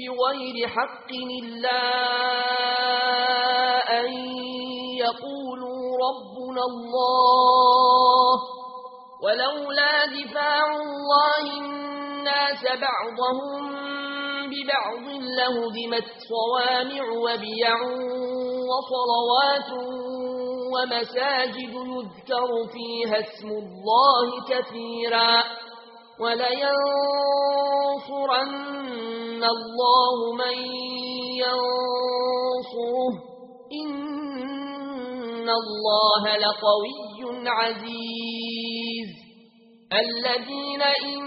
بغير حق إلا أن يقولوا ربنا الله ولولا دفاع الله الناس بعضهم ببعض لهدمت صوامع وبيع وصلوات ومساجد يذكر فيها اسم الله كثيرا ولينصرن ان الله من ينصره ان الله لقوي عزيز الذين ان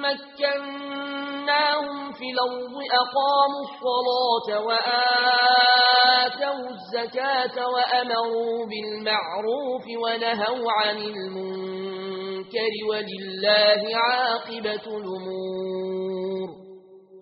مكناهم في الأرض اقاموا الصلاه واتوا الزكاه وامروا بالمعروف ونهوا عن المنكر ولله عاقبه الأمور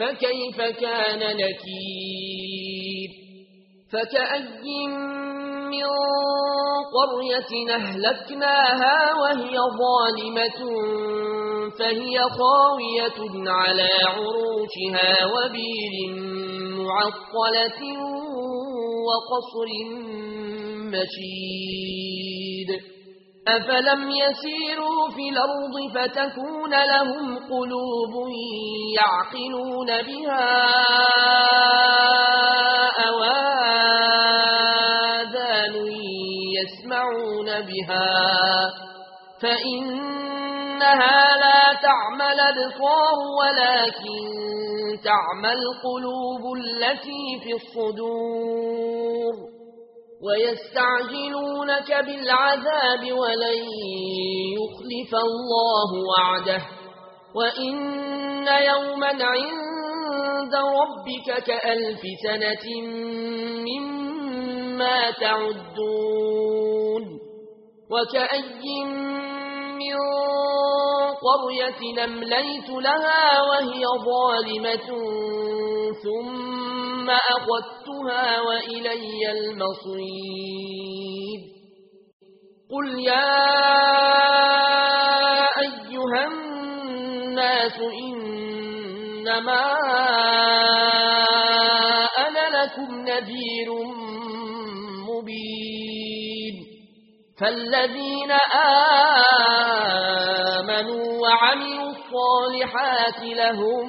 فكيف كان نكير؟ فكأي من قرية أهلكناها وهي ظالمة فهي خاوية على عروشها وبيل معطلة وقصر مشيد. أفلم يسيروا في الأرض فتكون لهم قلوب يعقلون بها أواذان يسمعون بها فإنها لا تعمل بطار ولكن تعمل قلوب التي في الصدور ويستعجلونك بالعذاب ولن يخلف الله وعده. وإن يوما عند ربك كألف سنة مما تعدون. وكأي من قرية نمليت لها وهي ظالمة ثم ثم أخذتها وإلي المصير. قل يا أيها الناس إنما أنا لكم نذير مبين. فالذين آمنوا وعملوا الصالحات لهم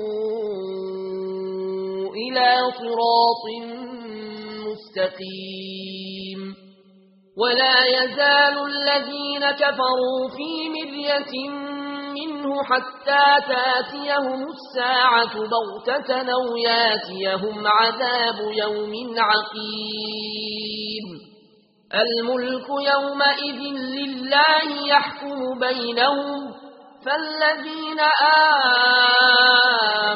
إلى صراط مستقيم. ولا يزال الذين كفروا في مرية منه حتى تأتيهم الساعة بغتة أو يأتيهم عذاب يوم عقيم. الملك يومئذ لله يحكم بينهم فالذين آمنوا